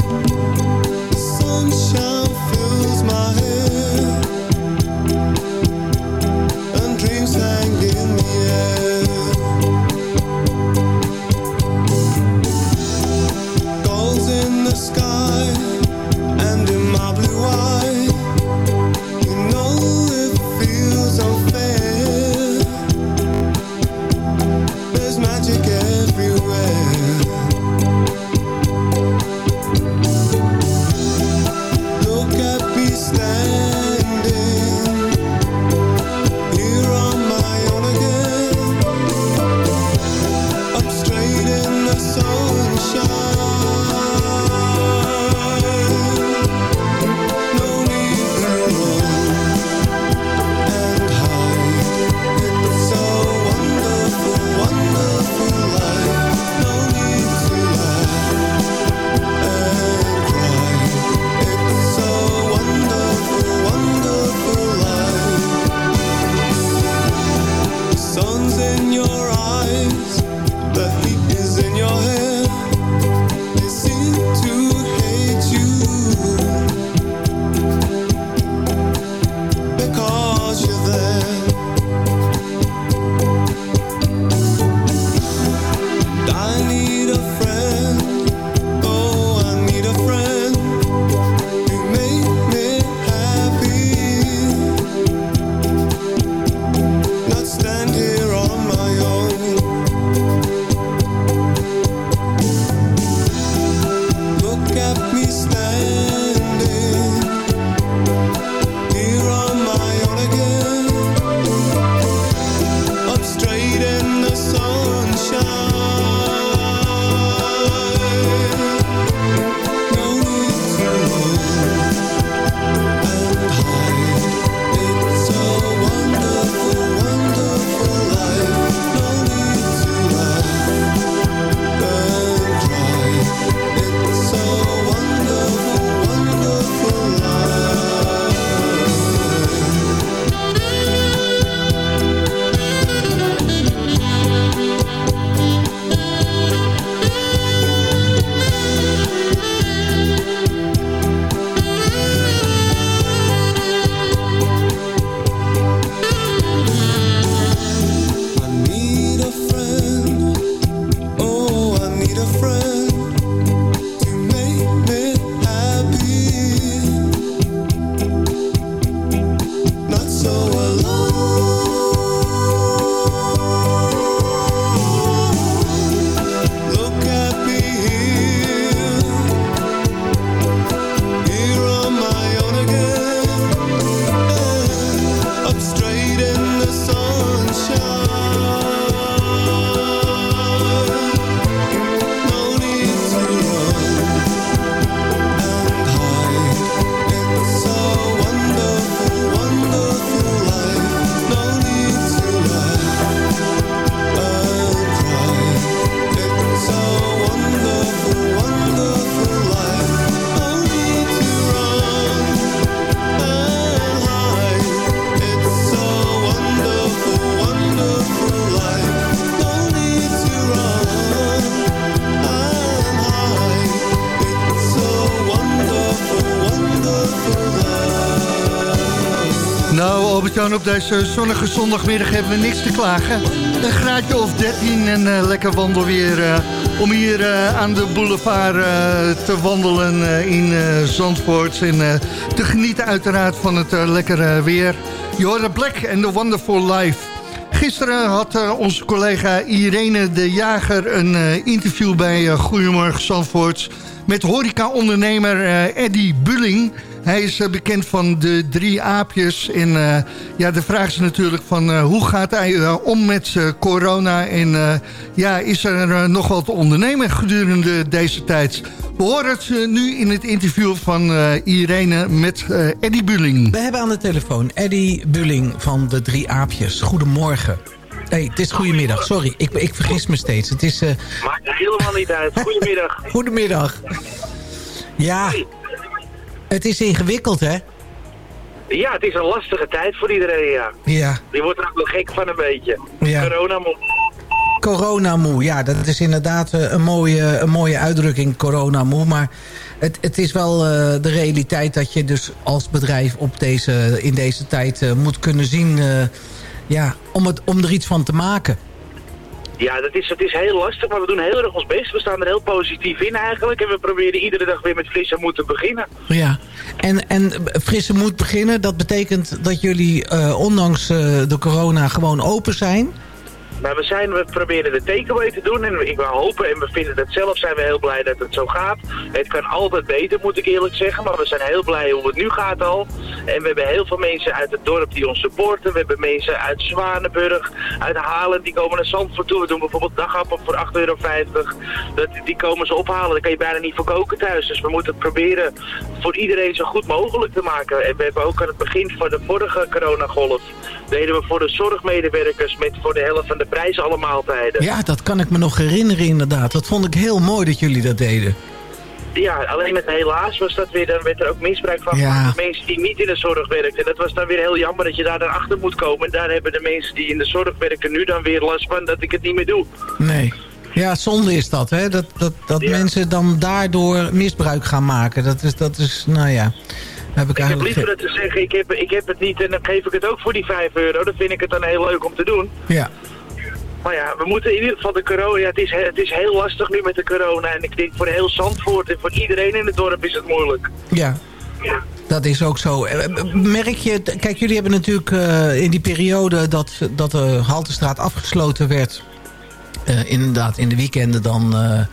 Albert-Jan, op deze zonnige zondagmiddag hebben we niks te klagen. Een graadje of 13 en eh, lekker wandelweer eh, om hier eh, aan de boulevard te wandelen in Zandvoort. En te genieten uiteraard van het lekkere weer. Je hoort Black and the Wonderful Life. Gisteren had onze collega Irene de Jager een interview bij Goedemorgen Zandvoort... met horeca-ondernemer Eddie Bulling... Hij is eh, bekend van de drie aapjes. En eh, ja, de vraag is natuurlijk van eh, hoe gaat hij om met eh, corona? En eh, ja, is er nog wat te ondernemen gedurende deze tijd? We horen het nu in het interview van eh, Irene met eh, Eddie Bulling. We hebben aan de telefoon Eddie Bulling van de Drie Aapjes. Goedemorgen. Nee, het is goedemiddag. Sorry, ik, ik vergis me steeds. Het is... eh, Maakt helemaal niet uit. Goedemiddag. Goedemiddag. Ja, het is ingewikkeld, hè? Ja, het is een lastige tijd voor iedereen, ja. Ja. Die wordt er ook wel gek van een beetje. Ja. Corona moet... Coronamoe, ja, dat is inderdaad eh, een mooie, een mooie uitdrukking, coronamoe. Maar het, het is wel eh, de realiteit dat je dus als bedrijf op deze, in deze tijd eh, moet kunnen zien... ja, om, het, om er iets van te maken. Ja, dat is, het is heel lastig, maar we doen heel erg ons best. We staan er heel positief in eigenlijk. En we proberen iedere dag weer met frisse moed te beginnen. Ja, en, en frisse moed beginnen, dat betekent dat jullie eh, ondanks eh, de corona gewoon open zijn... Maar we, zijn, we proberen de takeaway te doen en ik wil hopen en we vinden dat zelf zijn we heel blij dat het zo gaat. Het kan altijd beter moet ik eerlijk zeggen, maar we zijn heel blij hoe het nu gaat al. En we hebben heel veel mensen uit het dorp die ons supporten. We hebben mensen uit Zwanenburg, uit Halen, die komen naar Zandvoort toe. We doen bijvoorbeeld dagappen voor 8,50 euro. Dat, die komen ze ophalen, daar kan je bijna niet voor koken thuis. Dus we moeten het proberen voor iedereen zo goed mogelijk te maken. En we hebben ook aan het begin van de vorige coronagolf, deden we voor de zorgmedewerkers met voor de helft van de prijs alle maaltijden. Ja, dat kan ik me nog herinneren inderdaad. Dat vond ik heel mooi dat jullie dat deden. Ja, alleen met helaas was dat weer, dan werd er ook misbruik van Ja. Mensen die niet in de zorg werkten. En dat was dan weer heel jammer dat je daar dan achter moet komen. En daar hebben de mensen die in de zorg werken nu dan weer last van dat ik het niet meer doe. Nee. Ja, zonde is dat, hè? Dat, dat, dat mensen dan daardoor misbruik gaan maken. Dat is, dat is nou ja... Heb ik, Ik heb liever dat ze zeggen, ik heb, ik heb het niet en dan geef ik het ook voor die 5 euro. Dan vind ik het dan heel leuk om te doen. Ja. Maar ja, we moeten in ieder geval de corona... Ja, het, is, he- het is heel lastig nu met de corona. En ik denk voor heel Zandvoort en voor iedereen in het dorp is het moeilijk. Ja. Dat is ook zo. Eh, Merk je, kijk, jullie hebben natuurlijk eh, in die periode dat, dat de Haltestraat afgesloten werd, eh, inderdaad in de weekenden dan, eh, eh,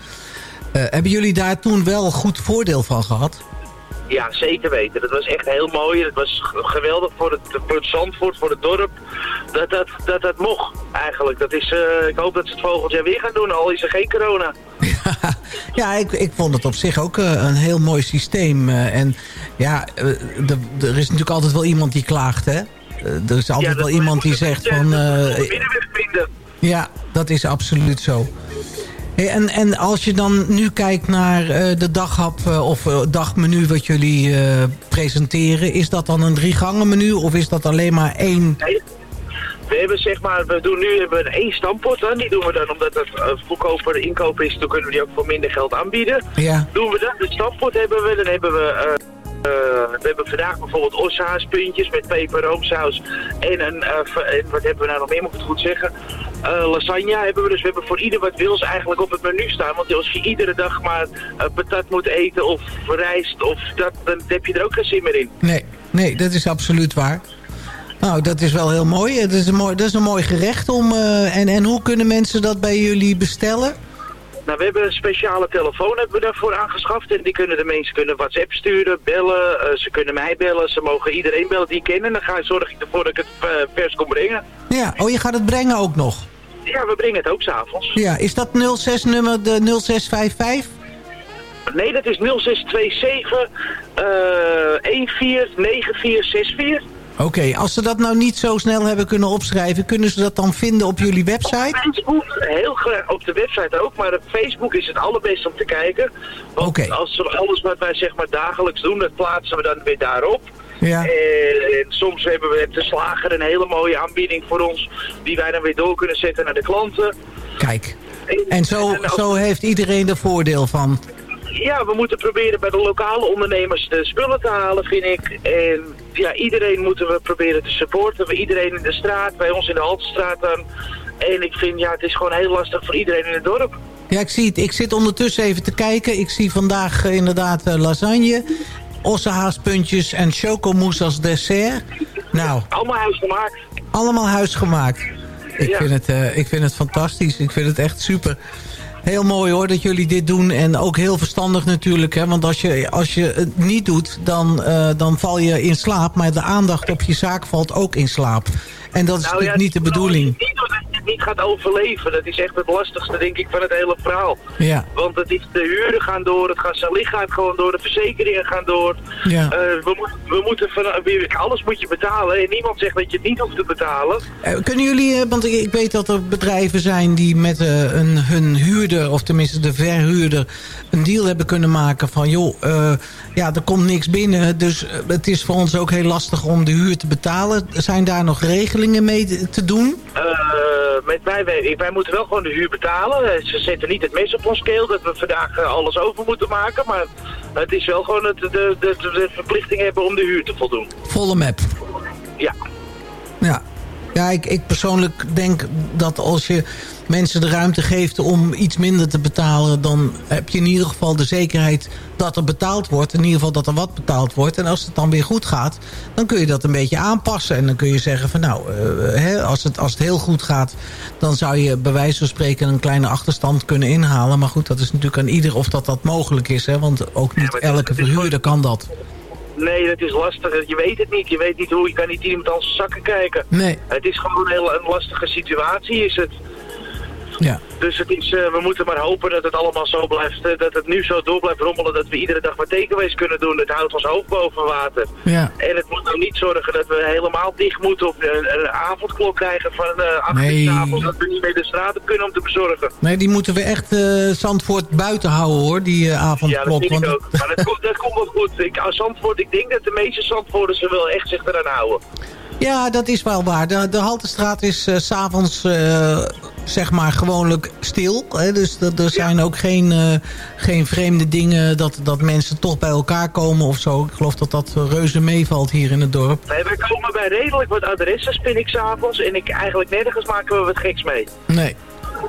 hebben jullie daar toen wel goed voordeel van gehad? Ja, zeker weten. Dat was echt heel mooi. Het was geweldig voor het, voor het Zandvoort, voor het dorp. Dat dat, dat, dat mocht eigenlijk. Dat is, eh, ik hoop dat ze het volgend jaar weer gaan doen, al is er geen corona. Ja, ik, ik vond het op zich ook eh, een heel mooi systeem. eh, en ja, er is natuurlijk altijd wel iemand die klaagt, hè? Er is altijd dat- wel iemand die zegt van... Ja, dat is absoluut zo. Hey, en, en als je dan nu kijkt naar eh, de daghap eh, of eh, dagmenu wat jullie presenteren... is dat dan een drie gangen menu of is dat alleen maar één... Nee. We hebben zeg maar, we doen nu hebben we één stampot dan. Die doen we dan omdat het goedkoper inkoop is. Dan kunnen we die ook voor minder geld aanbieden. Ja. Doen we dat. De stampot hebben we. Dan hebben we... eh, we hebben vandaag bijvoorbeeld oshaaspuntjes met peper, roomsaus en een, eh, en wat hebben we nou nog meer, moet ik het goed zeggen? Eh, lasagne hebben we dus. We hebben voor ieder wat wils eigenlijk op het menu staan. Want als je iedere dag maar patat moet eten of rijst of dat, dan heb je er ook geen zin meer in. Nee, nee, dat is absoluut waar. Nou, dat is wel heel mooi. Dat is een mooi, dat is een mooi gerecht om... en, en hoe kunnen mensen dat bij jullie bestellen? Nou, we hebben een speciale telefoon hebben we daarvoor aangeschaft. En die kunnen de mensen kunnen WhatsApp sturen, bellen. eh, ze kunnen mij bellen. Ze mogen iedereen bellen die kennen. En dan ga, zorg ik ervoor dat ik het eh, vers kom brengen. Ja, oh, je gaat het brengen ook nog? Ja, we brengen het ook s'avonds. Ja, is dat 06-nummer de 0655? Nee, dat is 0627 eh 149464. Oké, als ze dat nou niet zo snel hebben kunnen opschrijven... kunnen ze dat dan vinden op jullie website? Facebook, heel graag op de website ook, maar op Facebook is het allerbest om te kijken. Want als we alles wat wij zeg maar dagelijks doen, dat plaatsen we dan weer daarop. Ja. En, en soms hebben we de slager een hele mooie aanbieding voor ons, die wij dan weer door kunnen zetten naar de klanten. Kijk, en zo, zo heeft iedereen er voordeel van. Ja, we moeten proberen bij de lokale ondernemers de spullen te halen, vind ik. En ja, iedereen moeten we proberen te supporten. We iedereen in de straat, bij ons in de Haltestraat dan. En ik vind, ja, het is gewoon heel lastig voor iedereen in het dorp. Ja, ik zie het. Ik zit ondertussen even te kijken. Ik zie vandaag eh, inderdaad eh, lasagne, ossenhaaspuntjes en chocomousse als dessert. Nou, Allemaal huisgemaakt. allemaal huisgemaakt. Ik, Ja. vind het, eh, ik vind het fantastisch. Ik vind het echt super. Heel mooi hoor dat jullie dit doen. En ook heel verstandig natuurlijk. Hè? Want als je, als je het niet doet, dan, eh, dan val je in slaap. Maar de aandacht op je zaak valt ook in slaap. En dat is Nou natuurlijk ja, niet de bedoeling. Niet je het niet gaat overleven. Dat is echt het lastigste, denk ik, van het hele verhaal. Ja. Want het is, de huren gaan door, het gaat, zijn licht gaat gewoon door, de verzekeringen gaan door. Ja. Eh, we, moet- we moeten van, alles moet je betalen en niemand zegt dat je het niet hoeft te betalen. Eh, Kunnen jullie, eh, want ik, ik weet dat er bedrijven zijn die met een, hun huurder, of tenminste de verhuurder, een deal hebben kunnen maken van joh, ja, er komt niks binnen, dus het is voor ons ook heel lastig om de huur te betalen. Zijn daar nog regelingen mee te- doen? Met wij, wij, wij moeten wel gewoon de huur betalen. Eh, Ze zetten niet het mes op ons keel dat we vandaag eh, alles over moeten maken. Maar het is wel gewoon het, de, de, de, de verplichting hebben om de huur te voldoen. Volle map. Ja. Ja, ja ik, ik persoonlijk denk dat als je mensen de ruimte geeft om iets minder te betalen... dan heb je in ieder geval de zekerheid dat er betaald wordt. In ieder geval dat er wat betaald wordt. En als het dan weer goed gaat, dan kun je dat een beetje aanpassen. En dan kun je zeggen van nou, eh, hè, als, het, als het heel goed gaat... dan zou je bij wijze van spreken een kleine achterstand kunnen inhalen. Maar goed, dat is natuurlijk aan ieder of dat dat mogelijk is. Hè, want ook niet elke verhuurder kan dat. Nee, dat is lastig. Je weet het niet. Je weet niet hoe. Je kan niet iemand zijn zakken kijken. Nee. Het is gewoon een heel een lastige situatie, is het. Ja. Dus het is, eh, we moeten maar hopen dat het allemaal zo blijft, eh, dat het nu zo door blijft rommelen, dat we iedere dag wat takeaways kunnen doen. Het houdt ons hoofd boven water. Ja. En het moet nou niet zorgen dat we helemaal dicht moeten of een, een avondklok krijgen van uh, Nee. 's avonds, dat we niet meer de straat op kunnen om te bezorgen. Nee, die moeten we echt eh, Zandvoort buiten houden hoor, die eh, Ja, dat avondklok. vind want ik ook. Maar dat, komt- dat komt wel goed. Ik, Zandvoort, ik denk dat de meeste Zandvoorters er wel echt zich eraan houden. Ja, dat is wel waar. De, de Haltestraat is eh, s s'avonds uh, zeg maar gewoonlijk stil. Hè? Dus dat- er zijn ook geen, eh, geen vreemde dingen dat, dat mensen toch bij elkaar komen of zo. Ik geloof dat dat reuze meevalt hier in het dorp. Nee, wij komen bij redelijk wat adressen, spin ik s'avonds. En ik, eigenlijk nergens maken we wat geks mee. Nee.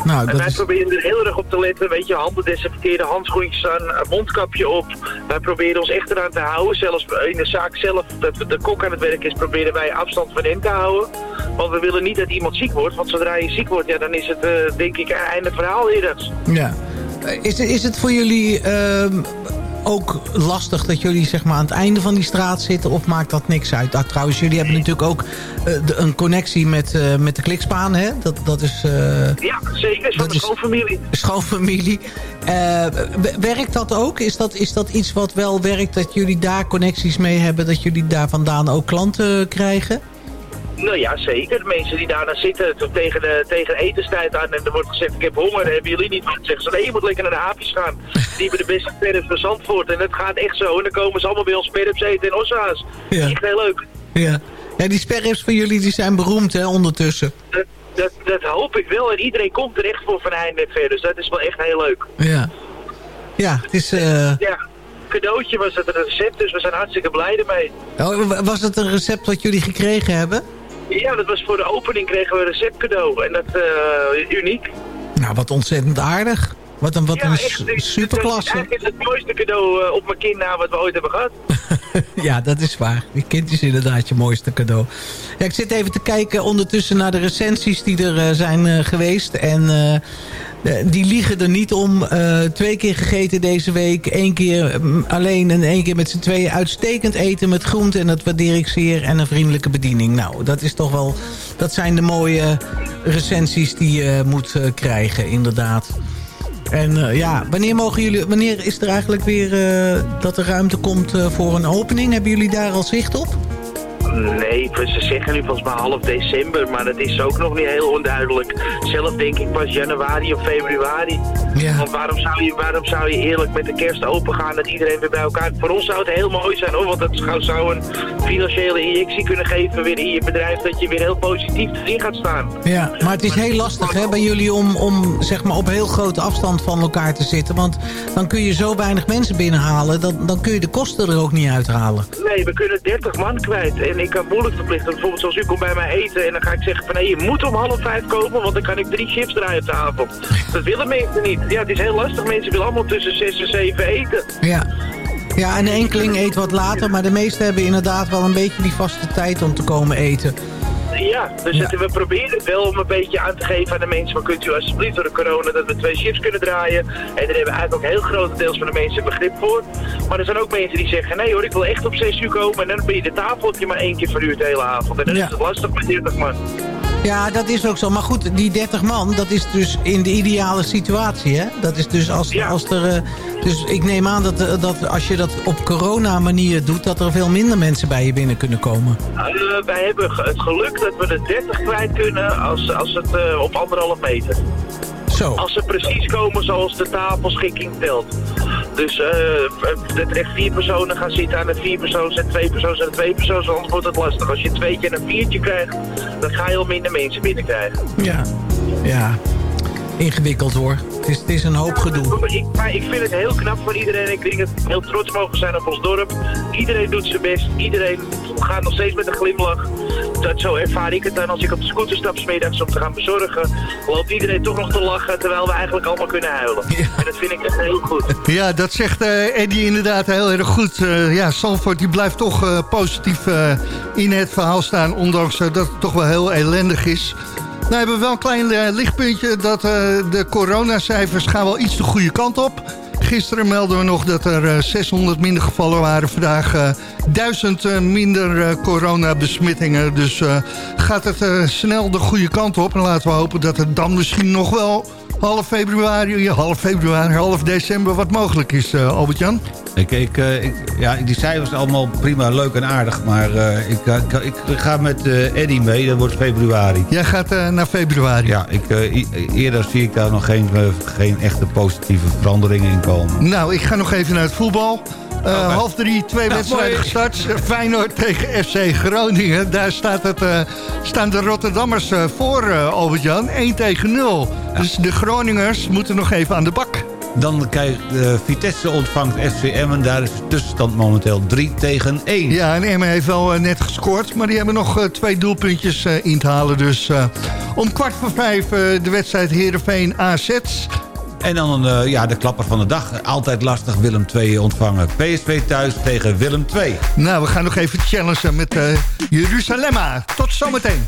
Nou, en dat wij is... proberen er heel erg op te letten. Weet je, handen desinfecteren, handschoentjes aan, een mondkapje op. Wij proberen ons echt eraan te houden. Zelfs in de zaak zelf, dat de kok aan het werk is, proberen wij afstand van hen te houden. Want we willen niet dat iemand ziek wordt. Want zodra je ziek wordt, ja, dan is het, eh, denk ik, einde verhaal eerder. Ja. Eh, Is, het- is het voor jullie ehm, ook lastig dat jullie zeg maar, aan het einde van die straat zitten? Of maakt dat niks uit? Ah, trouwens, jullie hebben natuurlijk ook eh, de- een connectie met, eh, met de klikspaan. Hè? Dat, dat is eh, Ja, zeker. Van Dat de schoonfamilie. schoonfamilie. Werkt dat ook? Is dat, is dat iets wat wel werkt dat jullie daar connecties mee hebben? Dat jullie daar vandaan ook klanten krijgen? Nou ja, zeker. De mensen die daarna zitten tot tegen, de, tegen etenstijd aan en er wordt gezegd ik heb honger, hebben jullie niet wat? Zeggen ze nee, je moet lekker naar de aapjes gaan. Die hebben de beste perps van Zandvoort en het gaat echt zo. En dan komen ze allemaal bij ons perps eten en ossa's. Ja. Echt heel leuk. Ja. ja, die sperrips van jullie die zijn beroemd hè, ondertussen. Dat, dat, dat hoop ik wel. En iedereen komt er echt voor van heinde en ver. Dus dat is wel echt heel leuk. Ja, ja het is... eh, Ja, cadeautje was het een recept, dus we zijn hartstikke blij ermee. oh, was het een recept wat jullie gekregen hebben? Ja, dat was voor de opening kregen we een recept cadeau. En dat eh uniek. Nou, wat ontzettend aardig. Wat een, wat ja, een echt, superklasse. Eigenlijk is het mooiste cadeau eh, op mijn kind na wat we ooit hebben gehad. Ja, dat is waar. Je kind is inderdaad je mooiste cadeau. Ja, ik zit even te kijken ondertussen naar de recensies die er eh, zijn eh, geweest. En die liegen er niet om. Twee keer gegeten deze week. Eén keer mm, alleen en één keer met z'n tweeën. Uitstekend eten met groenten en dat waardeer ik zeer. En een vriendelijke bediening. Nou, dat is toch wel... Dat zijn de mooie recensies die je moet krijgen, inderdaad. En eh, ja, wanneer, mogen jullie, wanneer is er eigenlijk weer eh, dat er ruimte komt eh, voor een opening? Hebben jullie daar al zicht op? Nee, ze zeggen nu volgens mij half december, maar dat is ook nog niet heel onduidelijk. Zelf denk ik pas januari of februari. Want waarom zou, je, waarom zou je eerlijk met de kerst open gaan dat iedereen weer bij elkaar... Voor ons zou het heel mooi zijn hoor, want het zou- een financiële injectie kunnen geven weer in je bedrijf... dat je weer heel positief erin gaat staan. Ja, maar het is heel lastig hè, bij jullie om, om zeg maar, op heel grote afstand van elkaar te zitten. Want dan kun je zo weinig mensen binnenhalen. Dan, dan kun je de kosten er ook niet uithalen. Nee, we kunnen 30 man kwijt. En ik kan moeilijk verplichten. Bijvoorbeeld zoals u komt bij mij eten en dan ga ik zeggen van... je moet om half vijf komen, want dan kan ik drie chips draaien op de avond. Dat willen mensen niet. Ja, het is heel lastig. Mensen willen allemaal tussen zes en zeven eten. Ja. Ja, en de enkeling eet wat later. Maar de meesten hebben inderdaad wel een beetje die vaste tijd om te komen eten. Ja, dus Het, we proberen het wel om een beetje aan te geven aan de mensen... van kunt u alsjeblieft door de corona dat we twee chips kunnen draaien. En daar hebben we eigenlijk ook heel grotendeels van de mensen begrip voor. Maar er zijn ook mensen die zeggen... nee hoor, ik wil echt op 6 uur komen... en dan ben je de tafeltje maar één keer verhuurd de hele avond. En dan Ja. is het lastig met 30 man. Ja, dat is ook zo. Maar goed, die 30 man, dat is dus in de ideale situatie, hè? Dat is dus als, als er... eh, dus ik neem aan dat, eh, dat als je dat op corona-manier doet... dat er veel minder mensen bij je binnen kunnen komen. Eh, wij hebben het geluk dat we de 30 kwijt kunnen als, als het eh, op anderhalf meter. Zo. Als ze precies komen zoals de tafelschikking telt. Dus eh, dat er echt vier personen gaan zitten aan het vier persoons en twee persoons en twee persoons, anders wordt het lastig. Als je een tweetje en een viertje krijgt, dan ga je al minder mensen binnenkrijgen. Ja. Ja. Ingewikkeld hoor. Het is, het is een hoop gedoe. Maar ik, maar ik vind het heel knap van iedereen. Ik denk dat we heel trots mogen zijn op ons dorp. Iedereen doet zijn best. Iedereen gaat nog steeds met een glimlach. Dat, zo ervaar ik het dan als ik op de scooter stap 's middags om te gaan bezorgen. Loopt iedereen toch nog te lachen terwijl we eigenlijk allemaal kunnen huilen. En dat vind ik echt heel goed. Ja, dat zegt eh Eddie inderdaad heel erg goed. Eh, ja, Sanford die blijft toch eh, positief in het verhaal staan... ondanks dat het toch wel heel ellendig is. Nou hebben we wel een klein eh, lichtpuntje... dat eh, de coronacijfers gaan wel iets de goede kant op. Gisteren melden we nog dat er eh, 600 minder gevallen waren. Vandaag eh 1000 eh, minder eh, coronabesmettingen. Dus eh, gaat het eh, snel de goede kant op. En laten we hopen dat het dan misschien nog wel half februari, half februari, half december wat mogelijk is, eh, Albert-Jan. Ik, ik, eh, ik, ja, die cijfers allemaal prima, leuk en aardig. Maar eh, ik, ik, ga met eh Eddie mee, dat wordt februari. Jij gaat naar februari? Ja, ik, eerder zie ik daar nog geen, geen echte positieve veranderingen in komen. Nou, ik ga nog even naar het voetbal. Eh, Half drie, twee wedstrijden mooi. gestart. Eh, Feyenoord tegen FC Groningen. Daar staat het, eh, staan de Rotterdammers voor, Albert-Jan. 1 tegen 0. Dus de Groningers moeten nog even aan de bak. Dan krijgt Vitesse ontvangt FC Emmen. Daar is de tussenstand momenteel 3 tegen 1. Ja, en Emmen heeft wel net gescoord. Maar die hebben nog twee doelpuntjes in te halen. Dus om kwart voor vijf de wedstrijd Heerenveen AZ. En dan eh, ja, de klapper van de dag. Altijd lastig Willem 2 ontvangen. PSV thuis tegen Willem 2. Nou, we gaan nog even challengen met eh Jeruzalemma. Tot zometeen.